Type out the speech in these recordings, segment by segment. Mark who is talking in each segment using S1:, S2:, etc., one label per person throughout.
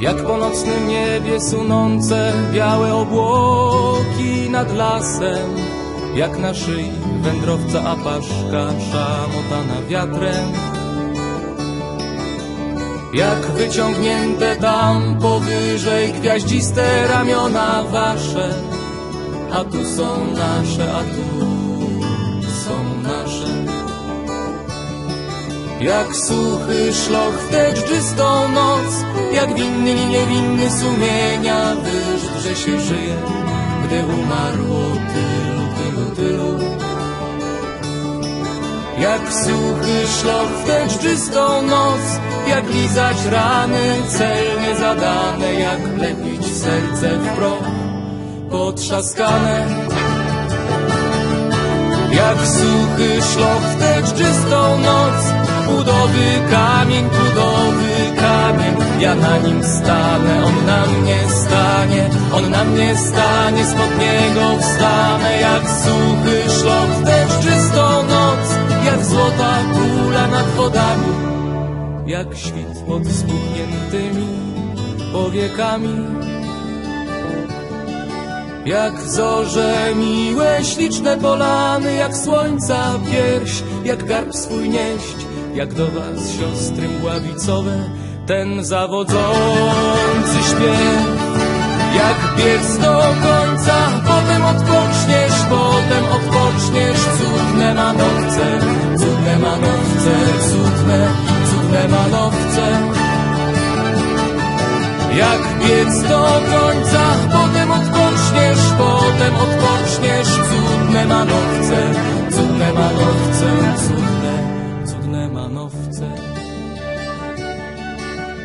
S1: Jak po nocnym niebie sunące białe obłoki nad lasem Jak na szyi wędrowca apaszka szamotana wiatrem. Jak wyciągnięte tam powyżej gwiaździste ramiona wasze A tu są nasze, a tu są nasze jak suchy szloch w tę noc Jak winny i niewinny sumienia Wyrzut, że się żyje Gdy umarło tylu, tylu, tylu. Jak suchy szloch w tę noc Jak lizać rany celnie zadane Jak lepić serce w proch potrzaskane. Jak suchy szloch w tę czystą noc Budowy kamień, budowy kamień. Ja na nim stanę, on na mnie stanie On na mnie stanie, spod niego wstanę Jak suchy szloch w tę czystą noc Jak złota kula nad wodami. Jak świt pod spuchniętymi powiekami. Jak zorze miłe, śliczne polany, jak słońca pierś, jak garb swój nieść, jak do was siostry mgławicowe, ten zawodzący śpiew. Jak biec do końca, potem odpoczniesz, potem odpoczniesz, cudne manowce, cudne manowce, cudne, cudne manowce. Jak biec do końca, potem odpoczniesz, potem odpoczniesz, cudne manowce, cudne manowce, cudne,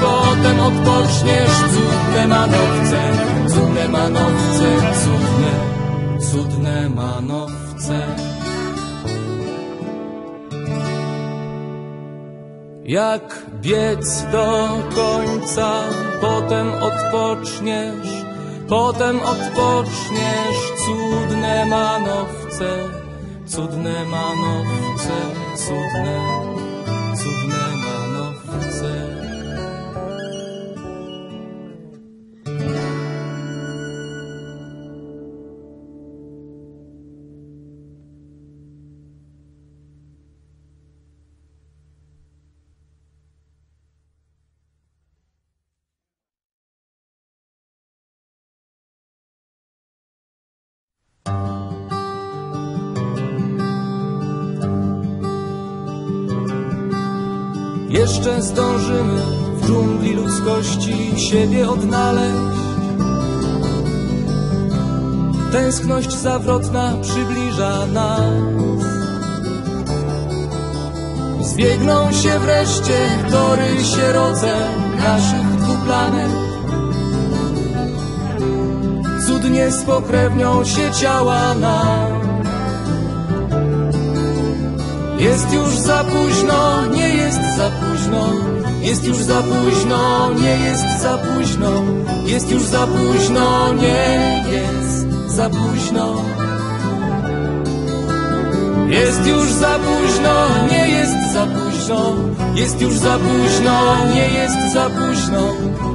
S1: potem odpoczniesz, cudne manowce, cudne manowce, cudne, cudne manowce. Jak biec do końca, potem odpoczniesz, potem odpoczniesz, cudne manowce, cudne manowce, cudne, cudne zdążymy w dżungli ludzkości siebie odnaleźć. Tęskność zawrotna przybliża nas. Zbiegną się wreszcie tory sieroce naszych dwóch planet. Cudnie spokrewnią się ciała nam. Jest już za późno, nie jest za późno. Jest już za późno, nie jest za późno. Jest już za późno, nie jest za późno. Jest już za późno, nie jest za późno. Jest już za późno, nie jest za późno.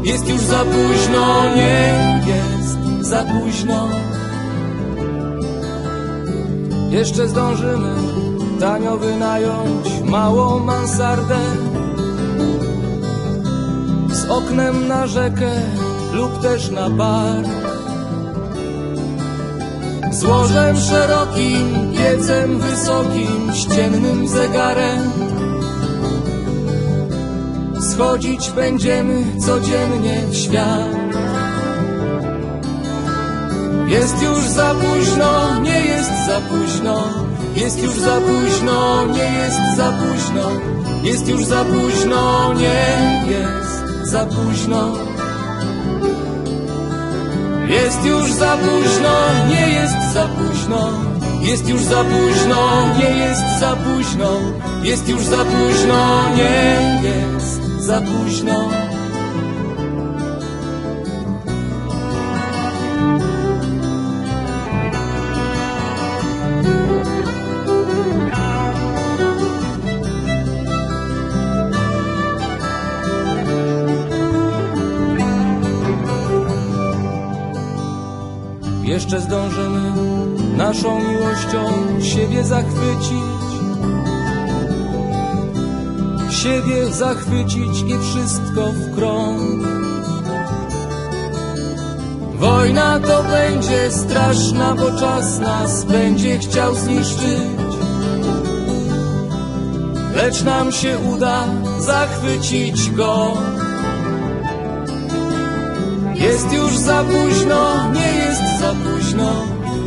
S1: Jest już za późno, nie jest za późno. Jeszcze zdążymy tanio wynająć małą mansardę z oknem na rzekę lub też na bar. Z łożem szerokim, piecem wysokim, ściennym zegarem. Schodzić będziemy codziennie w świat. Jest już za późno, nie jest za późno. Jest już za późno, nie jest za późno, jest już za późno, nie jest za późno. Jest już za późno, nie jest za późno, jest już za późno, nie jest za późno, jest już za późno, nie jest za późno. Jeszcze zdążymy naszą miłością siebie zachwycić. Siebie zachwycić i wszystko w krąg. Wojna to będzie straszna, bo czas nas będzie chciał zniszczyć. Lecz nam się uda zachwycić go. Jest już za późno, nie jest za późno.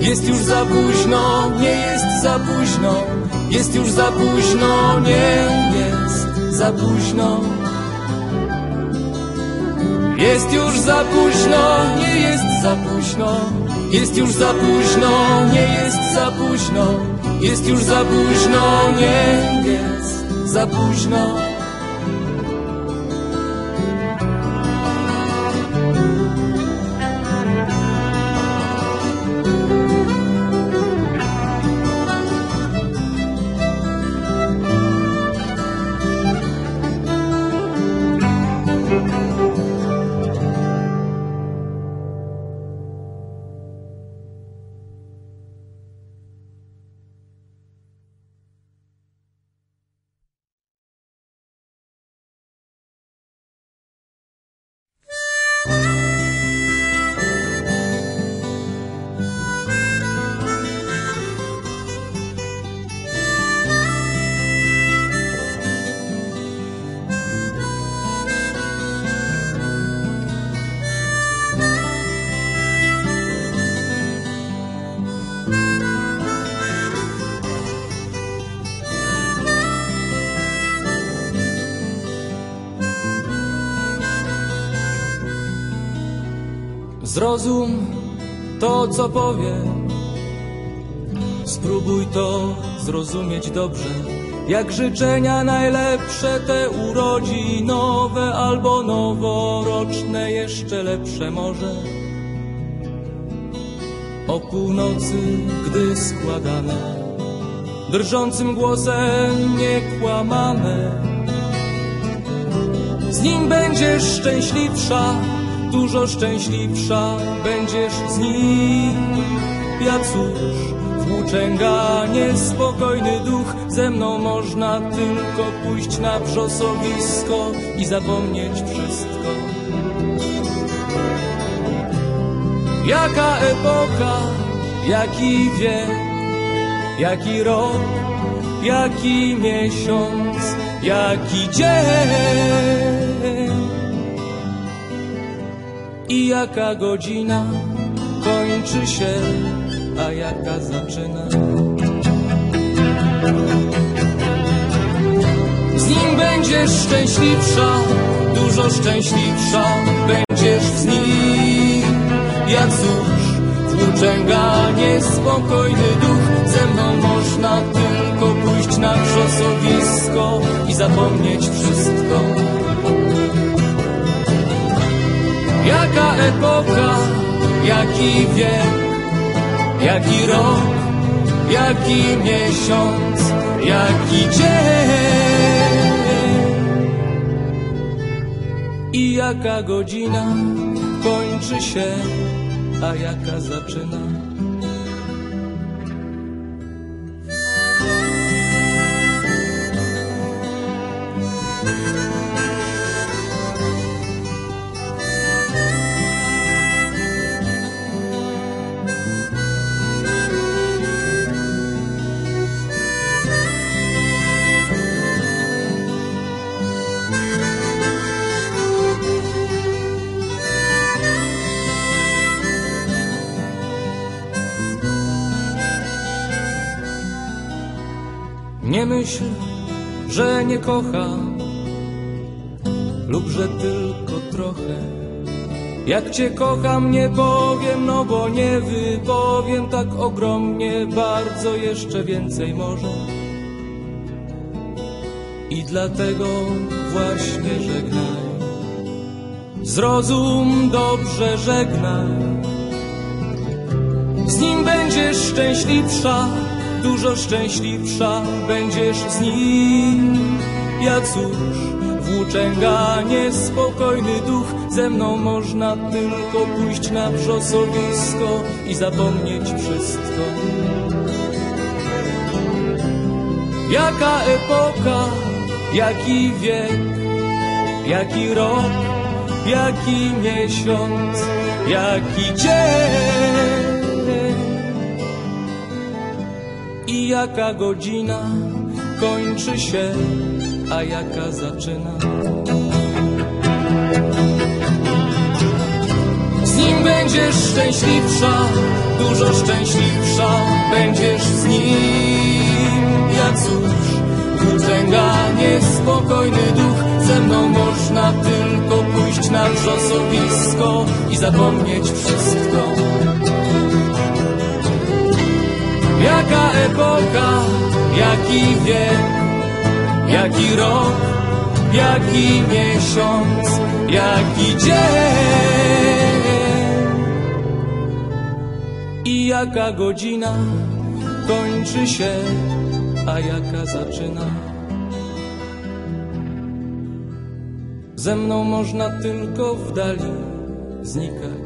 S1: Jest już za późno, nie jest za późno. Jest już za późno, nie jest za późno. Jest już za późno, nie jest za późno. Jest już za późno, nie jest za późno. Jest już za późno, nie jest za późno. Zrozum to, co powiem. Spróbuj to zrozumieć dobrze. Jak życzenia najlepsze te urodzinowe albo noworoczne, jeszcze lepsze może. O północy, gdy składane, drżącym głosem niekłamane. Z nim będziesz szczęśliwsza, dużo szczęśliwsza będziesz z nim. Ja cóż, włóczęga niespokojny duch, ze mną można tylko pójść na wrzosowisko i zapomnieć wszystko. Jaka epoka, jaki wiek, jaki rok, jaki miesiąc, jaki dzień i jaka godzina kończy się, a jaka zaczyna. Z nim będziesz szczęśliwsza, dużo szczęśliwsza będziesz z nim. Ja cóż, włóczęga niespokojny duch, ze mną można tylko pójść na wrzosowisko i zapomnieć wszystko. Jaka epoka, jaki wiek, jaki rok, jaki miesiąc, jaki dzień i jaka godzina kończy się, a jaka zaczyna. Myśl, że nie kocham lub że tylko trochę. Jak cię kocham nie powiem, no bo nie wypowiem tak ogromnie, bardzo jeszcze więcej może. I dlatego właśnie żegnaj. Zrozum dobrze żegnaj. Z nim będziesz szczęśliwsza, dużo szczęśliwsza będziesz z nim. Ja cóż, włóczęga, niespokojny duch, ze mną można tylko pójść na wrzosowisko i zapomnieć wszystko. Jaka epoka, jaki wiek, jaki rok, jaki miesiąc, jaki dzień jaka godzina kończy się, a jaka zaczyna. Z nim będziesz szczęśliwsza, dużo szczęśliwsza będziesz z nim. Ja cóż, włóczęga, niespokojny duch, ze mną można tylko pójść na wrzosowisko i zapomnieć wszystko. Jaka epoka, jaki wiek, jaki rok, jaki miesiąc, jaki dzień i jaka godzina kończy się, a jaka zaczyna. Ze mną można tylko w dali znikać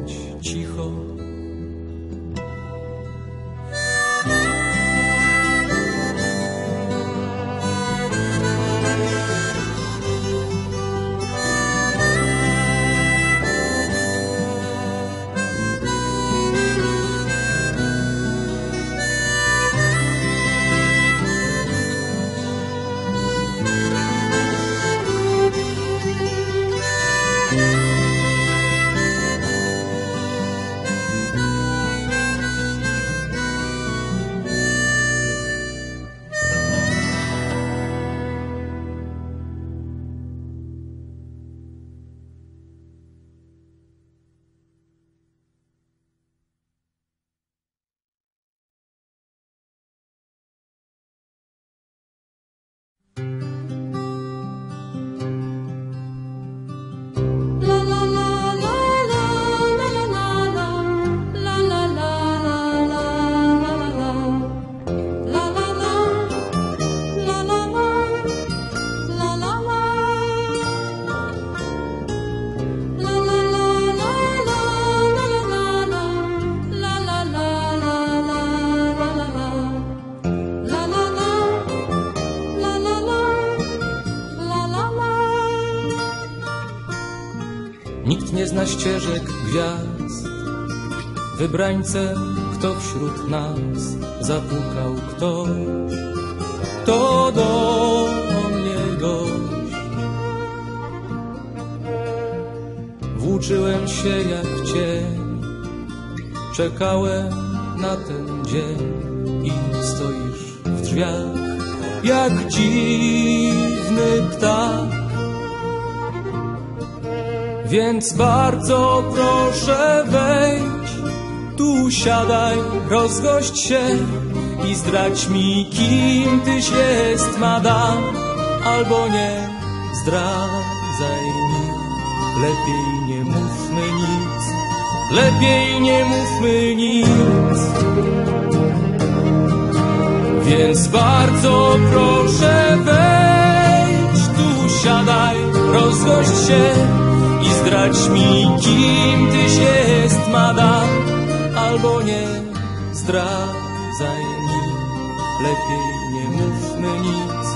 S1: ścieżek gwiazd, wybrańcem, kto wśród nas zapukał ktoś, to do mnie gość. Włóczyłem się jak cień, czekałem na ten dzień i stoisz w drzwiach jak dziwny ptak. Więc bardzo proszę wejdź, tu siadaj, rozgość się i zdradź mi, kim tyś jest, madam, albo nie zdradzaj mi. Lepiej nie mówmy nic, lepiej nie mówmy nic. Więc bardzo proszę wejdź, tu siadaj, rozgość się i zdradź mi, kim tyś jest, madam, albo nie zdradzaj mi. Lepiej nie mówmy nic,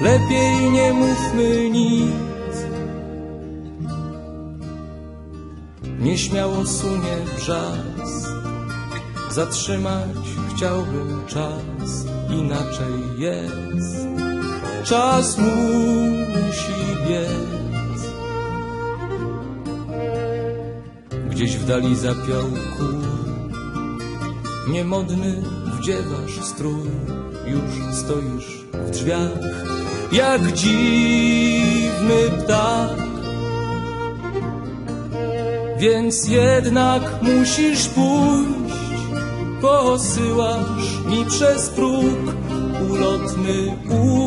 S1: lepiej nie mówmy nic. Nieśmiało sunie brzask, zatrzymać chciałbym czas, inaczej jest. Czas musi biec. Gdzieś w dali zapiał kur, niemodny wdziewasz strój, już stoisz w drzwiach, jak dziwny ptak. Więc jednak musisz pójść Posyłasz mi przez próg Ulotny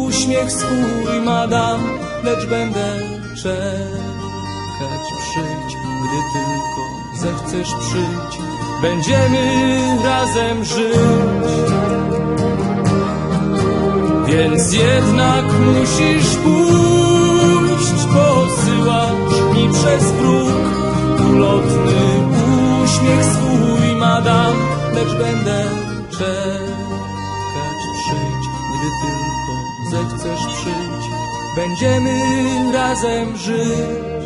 S1: uśmiech swój madam Lecz będę czekać, przyjdź Gdy tylko zechcesz przyjść. Będziemy razem żyć. Więc jednak musisz pójść Posyłasz mi przez próg. Ulotny uśmiech swój madam Lecz będę czekać, przyjdź Gdy tylko zechcesz przyjść. Będziemy razem żyć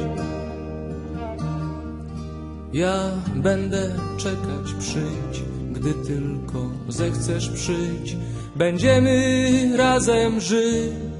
S1: ja będę czekać, przyjdź, gdy tylko zechcesz przyjść. Będziemy razem żyć.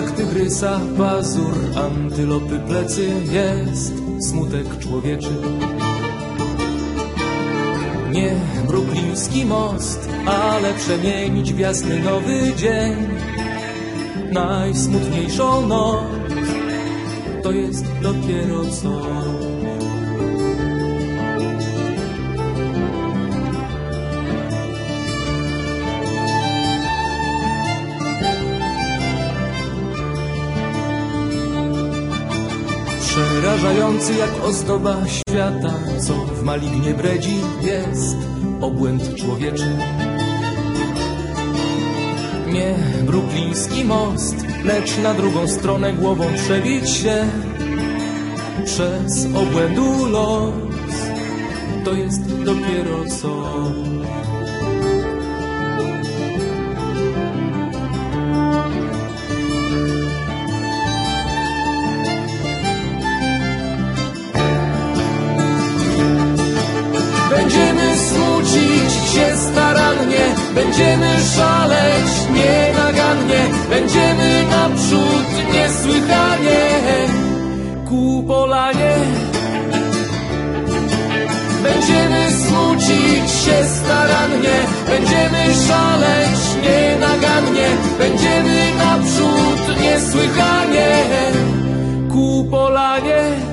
S1: Jak tygrysa pazur Antylopy plecy jest smutek człowieczy. Nie brukliński most, ale przemienić w jasny nowy dzień. Najsmutniejszą noc to jest dopiero coś Przerażający jak ozdoba świata, co w malignie bredzi jest obłęd człowieczy. Nie brukliński most, lecz na drugą stronę głową przebić się przez obłędu los. To jest dopiero coś. Starannie, będziemy szaleć nienagannie, będziemy naprzód niesłychanie ku polanie. Będziemy smucić się starannie, będziemy szaleć nienagannie, będziemy naprzód niesłychanie ku polanie.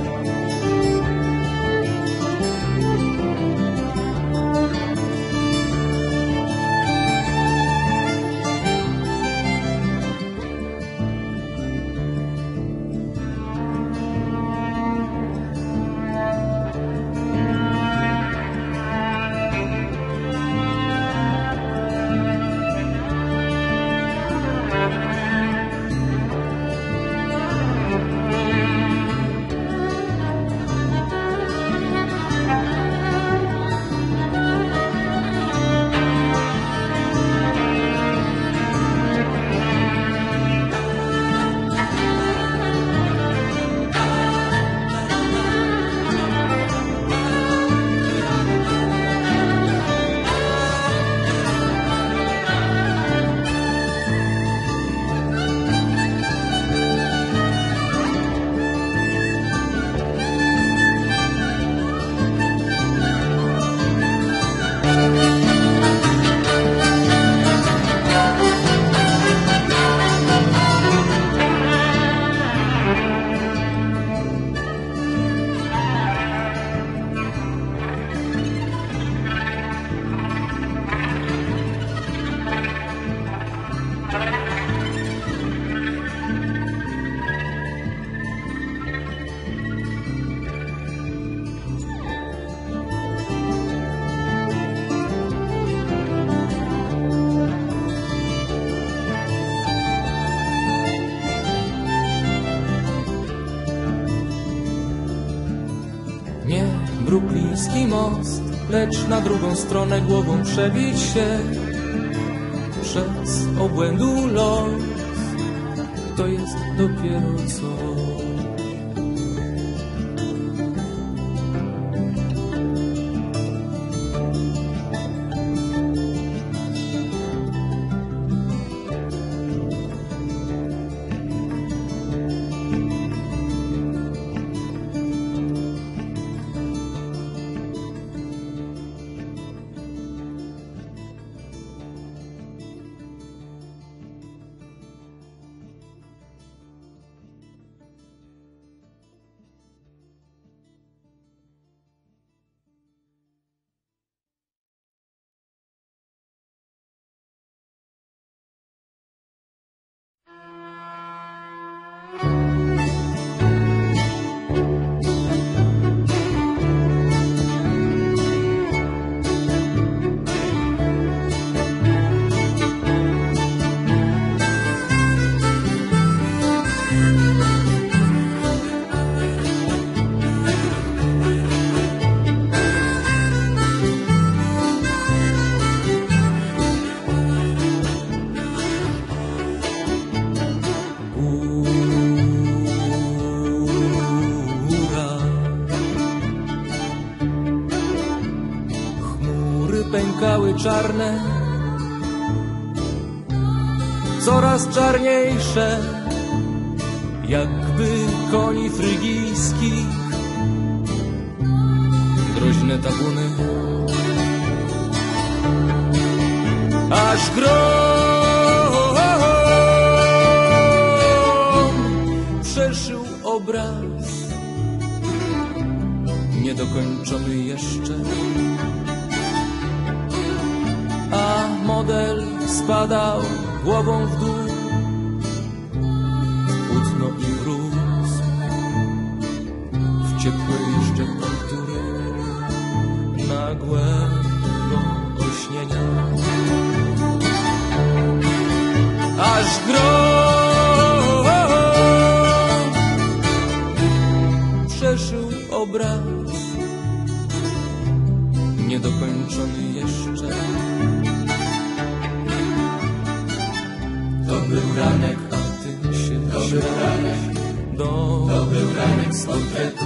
S1: Lecz na drugą stronę głową przebić się przez obłędu los. To jest dopiero co. czarne, coraz czarniejsze, jakby koni frygijskich. Groźne tabuny, aż grom przeszył obraz niedokończony jeszcze model spadał głową w dół płótno i mróz w ciepłe jeszcze kontury nagłego olśnienia aż grom przeszył obraz niedokończony jeszcze. Był ranek, a ty się to był ranek. Do... To był ranek z portretu.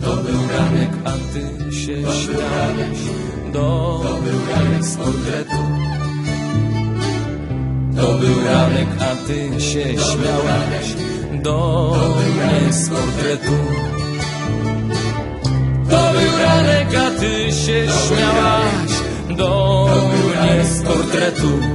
S1: To był ranek, a ty się śmiałeś. Do... To był ranek z portretu. To był ranek, a ty się śmiałeś do mnie z portretu. To był ranek, a ty się śmiałaś do mnie z portretu.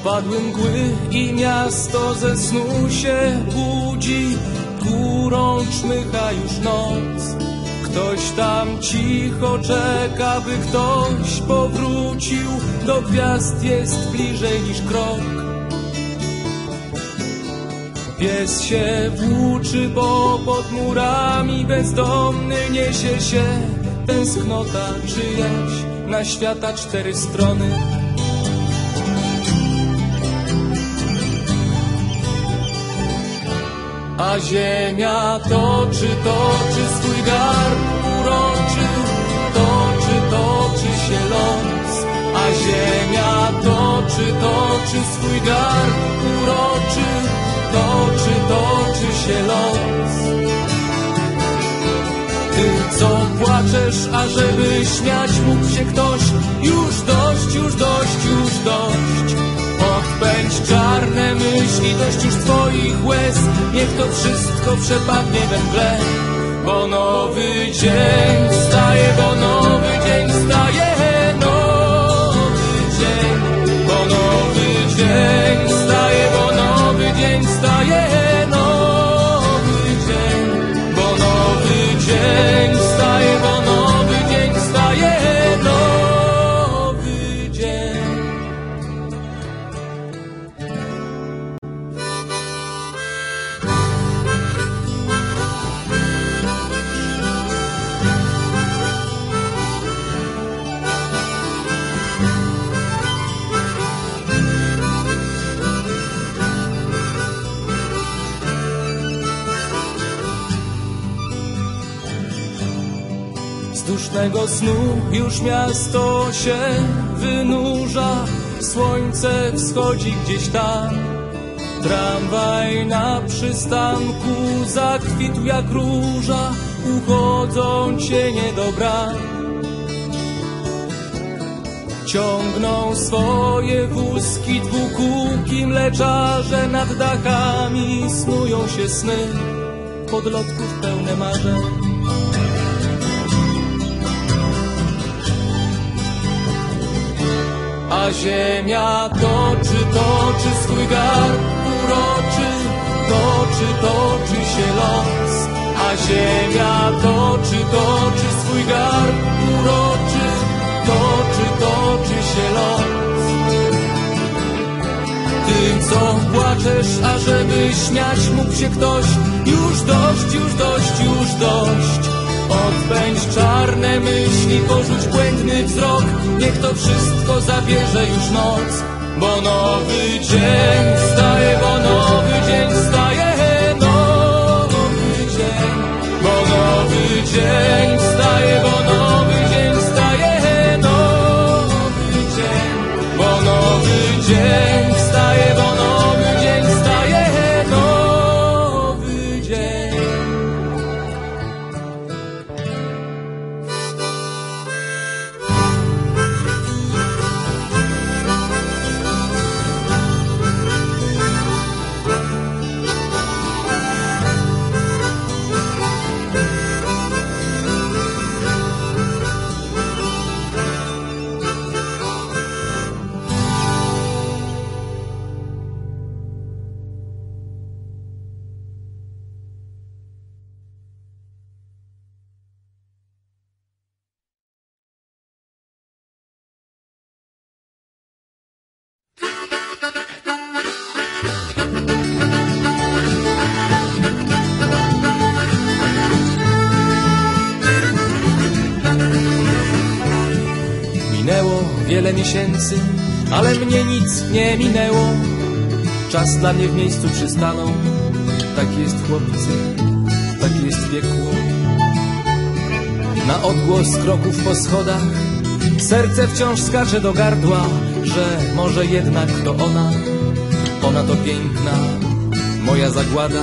S1: Opadły mgły i miasto ze snu się budzi, górą czmycha już noc. Ktoś tam cicho czeka, by ktoś powrócił, do gwiazd jest bliżej niż krok. Pies się włóczy, bo pod murami bezdomny niesie się tęsknota czyjaś na świata cztery strony. A ziemia toczy, toczy swój garb uroczy, toczy, toczy się los. A ziemia toczy, toczy swój garb uroczy, toczy, toczy się los. Ty, co płaczesz, ażeby śmiać mógł się ktoś, już dość, już dość, już dość. Odpędź czarne myśli, dość już twoich łez, niech to wszystko przepadnie we mgle. Bo nowy dzień wstaje, bo nowy dzień wstaje, Dusznego snu już miasto się wynurza, słońce wschodzi gdzieś tam. Tramwaj na przystanku zakwitł jak róża, uchodzą cienie do bram. Ciągną swoje wózki dwukółki mleczarze nad dachami snują się sny podlotków pełne marzeń. A ziemia toczy, toczy swój garb uroczy, toczy, toczy się los. A ziemia toczy, toczy swój garb uroczy, toczy, toczy się los. Ty, co płaczesz, ażeby śmiać mógł się ktoś, już dość, już dość, już dość. Odpędź czarne myśli, porzuć błędny wzrok, niech to wszystko zabierze już noc. Bo nowy dzień wstaje, bo nowy dzień wstaje, nowy dzień. Bo nowy dzień wiele miesięcy, ale mnie nic nie minęło. Czas dla mnie w miejscu przystanął. Taki jest chłopcy, taki jest piekło. Na odgłos kroków po schodach serce wciąż skacze do gardła, że może jednak to ona, ona to piękna, moja zagłada.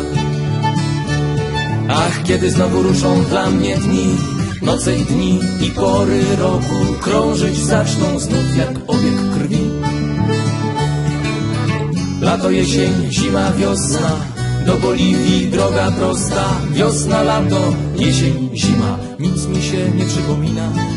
S1: Ach, kiedy znowu ruszą dla mnie dni, noce i dni i pory roku krążyć zaczną znów jak obieg krwi. Lato, jesień, zima, wiosna, do Boliwii droga prosta. Wiosna, lato, jesień, zima, nic mi się nie przypomina.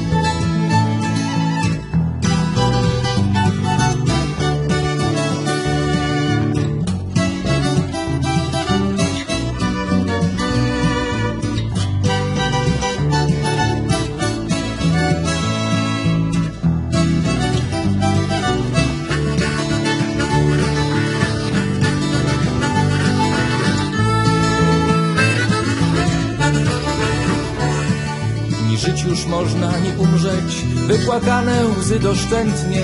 S1: Życiu, już można nie umrzeć. Wypłakane łzy doszczętnie.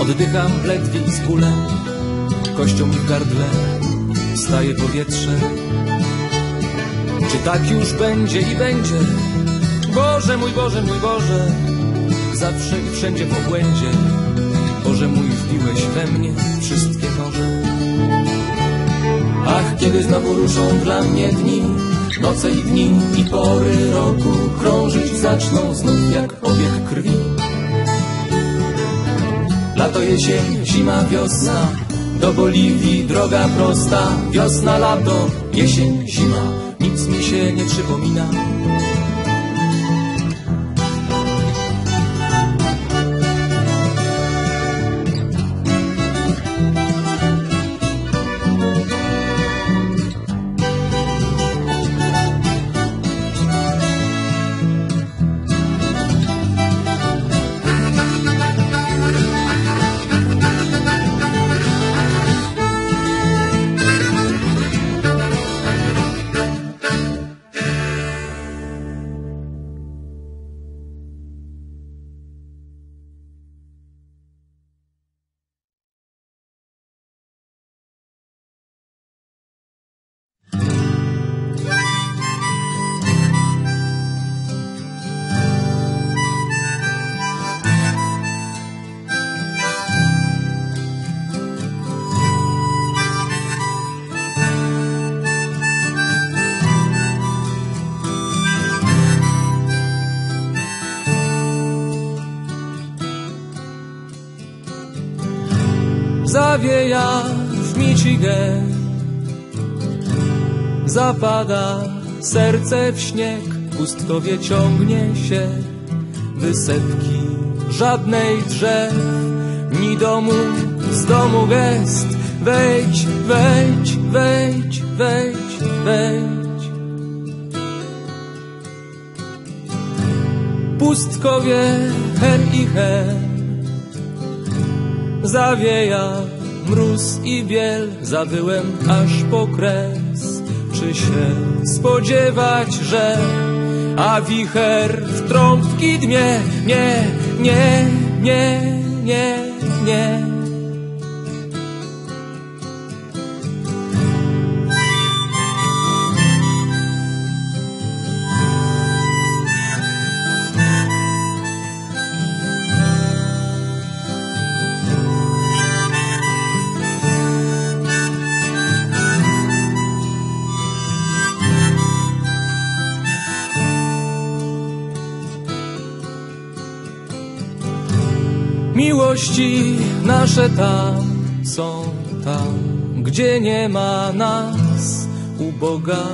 S1: Oddycham ledwie i skule Kością mi w gardle Staje powietrze. Czy tak już będzie i będzie? Boże mój Boże mój Boże. Zawsze i wszędzie w obłędzie Boże mój wbiłeś we mnie wszystkie noże Ach, kiedy znowu ruszą dla mnie dni Noce i dni i pory roku Krążyć zaczną znów jak obieg krwi. Lato, jesień, zima, wiosna Do Boliwii droga prosta Wiosna, lato, jesień, zima. Nic mi się nie przypomina zawieja w Michigan. Zapada serce w śnieg Pustkowie ciągnie się. Wysepki żadnej drzew Ni domu z domu gest. Wejdź, wejdź, wejdź, wejdź, wejdź. Pustkowie hen i hen zawieja mróz i biel, zabyłem aż po kres. Czy się spodziewać, że a wicher w trąbki dmie? Nie, nie, nie, nie, nie. Miłości nasze tam są tam, gdzie nie ma nas. U Boga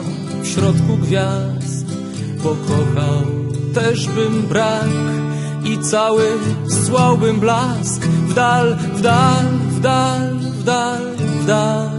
S1: w środku gwiazd pokochał też bym brak i cały zsłałbym blask w dal, w dal, w dal, w dal, w dal.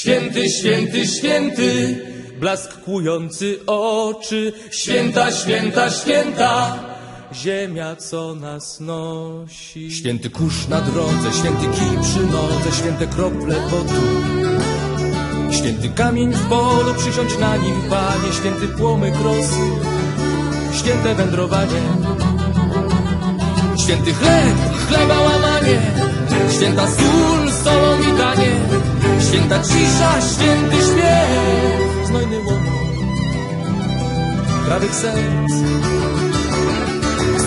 S1: Święty, święty, święty, blask kłujący oczy, święta, święta, święta, ziemia, co nas nosi. Święty kurz na drodze, święty kij przy nodze, święte krople potu. Święty kamień w polu, przysiądź na nim, panie, święty płomyk rosy, święte wędrowanie. Święty chleb, chleba łamanie, święta sól, solą i danie, święta cisza, święty śpiew, znojny łomot, prawych serc,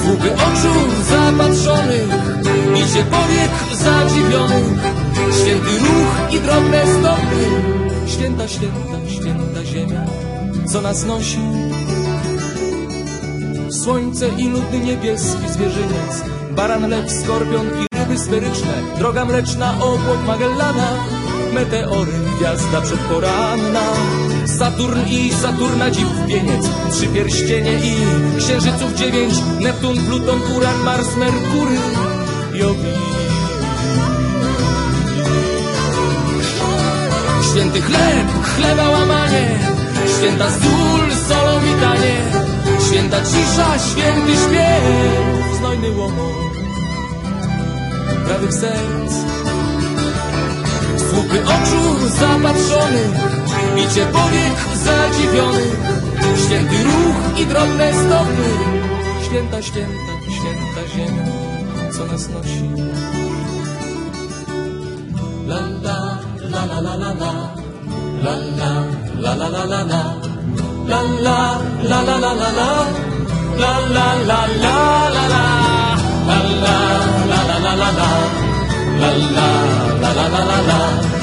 S1: słupy oczu zapatrzonych, idzie powiek zadziwionych, święty ruch i drobne stopy, święta, święta, święta ziemia, co nas nosi, Słońce i ludny niebieski zwierzyniec, Baran, lew, skorpion i ryby sferyczne, droga mleczna, obłok Magellana, meteory, gwiazda przedporanna. Saturn i Saturna dziw wieniec, trzy pierścienie i księżyców dziewięć, Neptun, Pluton, Uran, Mars, Merkury, Jowi. Święty chleb, chleba łamanie, święta sól, solą witanie, święta cisza, święty śpiew, znojny łomot prawych serc zapatrzony I cię powiek zadziwiony Święty ruch i drobne stopy Święta, święta, święta ziemia Co nas nosi La la, la la la la la La la, la la la la la La la, la la la la la La la la la la la La la, la la la la la La la, la la la la la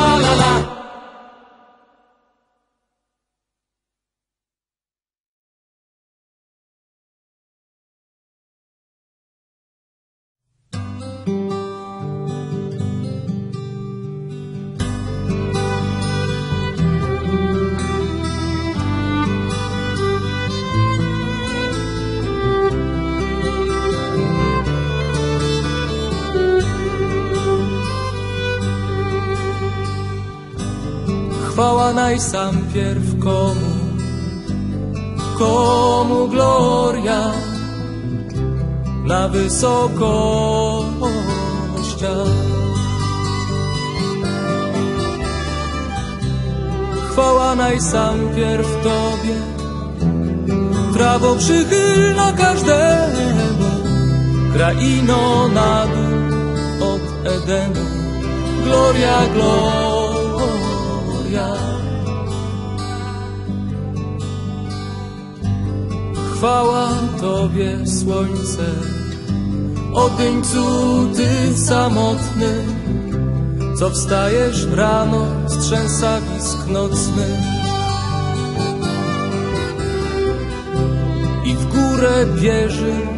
S1: Najsam pierw komu, komu gloria na wysokościach. Chwała najsam pierw Tobie, prawo przychylna każdemu, kraino na dół od Edenu. Gloria, gloria. Chwała Tobie, słońce, Odyńcu Ty samotny, co wstajesz rano z trzęsawisk nocnych i w górę bierzesz,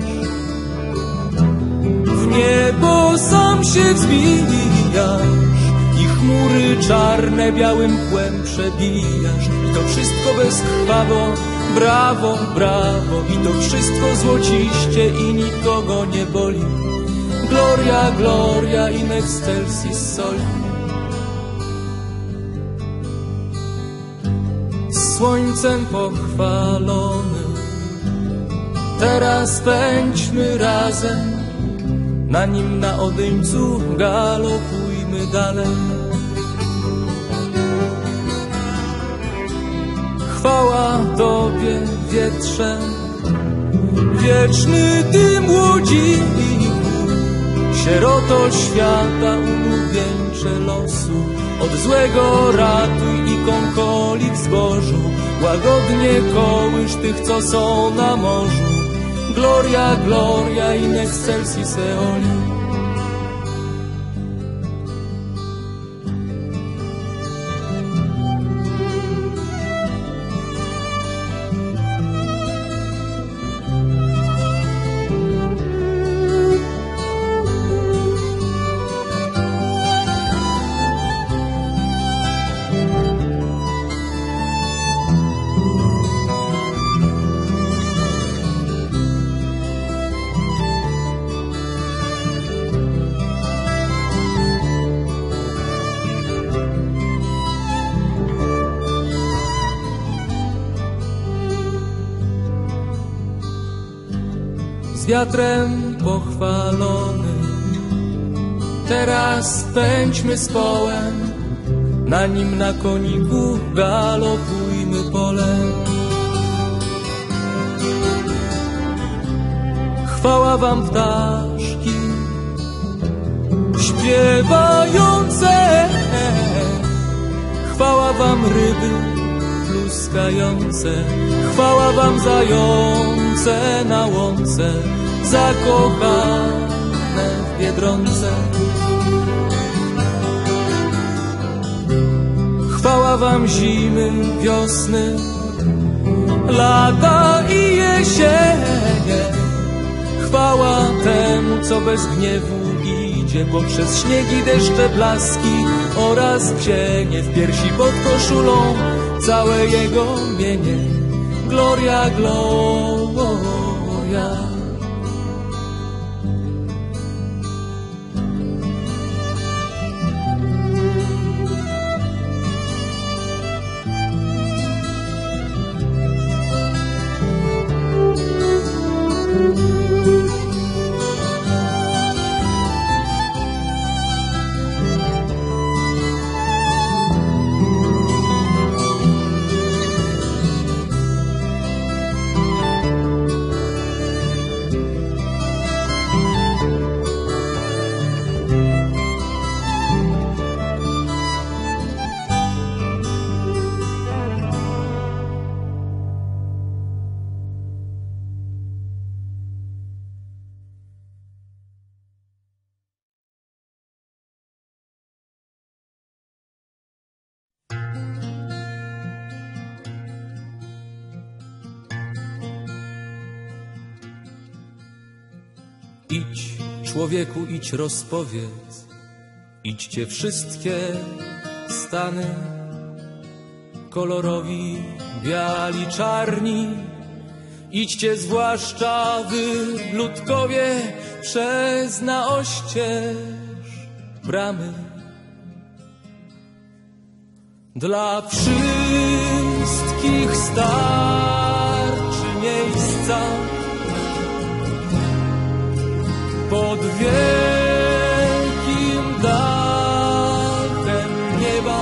S1: w niebo sam się wzbijasz i chmury czarne białym kłem przebijasz. I to wszystko bezkrwawo, brawo, brawo, i to wszystko złociście i nikogo nie boli. Gloria, gloria in excelsis soli. Słońcem pochwalony, teraz pędźmy razem, na nim na odyńcu galopujmy dalej. Chwała Tobie, wietrze, wieczny Ty młodziku, sieroto świata, ulubieńcze losu, od złego ratuj i kąkoli w zbożu, łagodnie kołysz tych, co są na morzu. Gloria, gloria in excelsis eoli. Wiatrem pochwalony. Teraz pędźmy z połem, na nim na koniku galopujmy polem. Chwała wam ptaszki, śpiewające, chwała wam ryby, pluskające, chwała wam zające na łące, zakochane w Biedronce. Chwała wam zimy, wiosny, lata i sieje. Chwała temu, co bez gniewu idzie poprzez śniegi, deszcze, blaski oraz cienie w piersi pod koszulą całe jego mienie. Gloria, gloria. Idź, człowieku, idź rozpowiedz, idźcie wszystkie stany, kolorowi, biali, czarni, idźcie zwłaszcza wy, ludkowie, przez naoścież bramy. Dla wszystkich starczy pod wielkim dachem nieba.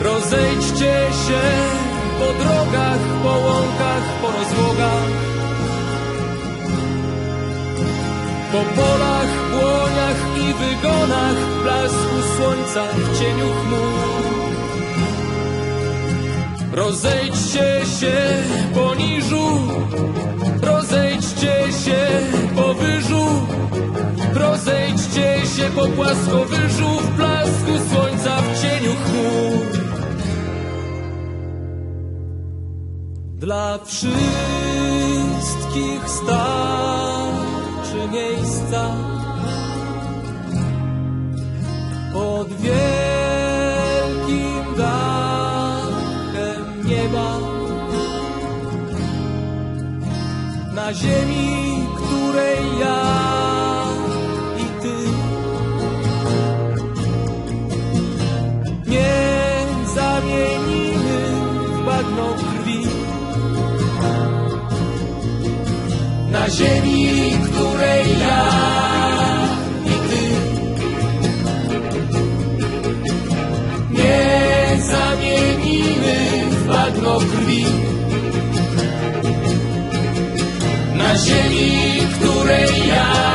S1: Rozejdźcie się po drogach, po łąkach, po rozłogach, po polach, błoniach i wygonach, blasku słońca, w cieniu chmur. Rozejdźcie się po niżu, rozejdźcie się po wyżu, rozejdźcie się po płaskowyżu, w blasku słońca, w cieniu chmur. Dla wszystkich starczy miejsca ziemi, ziemi, której ja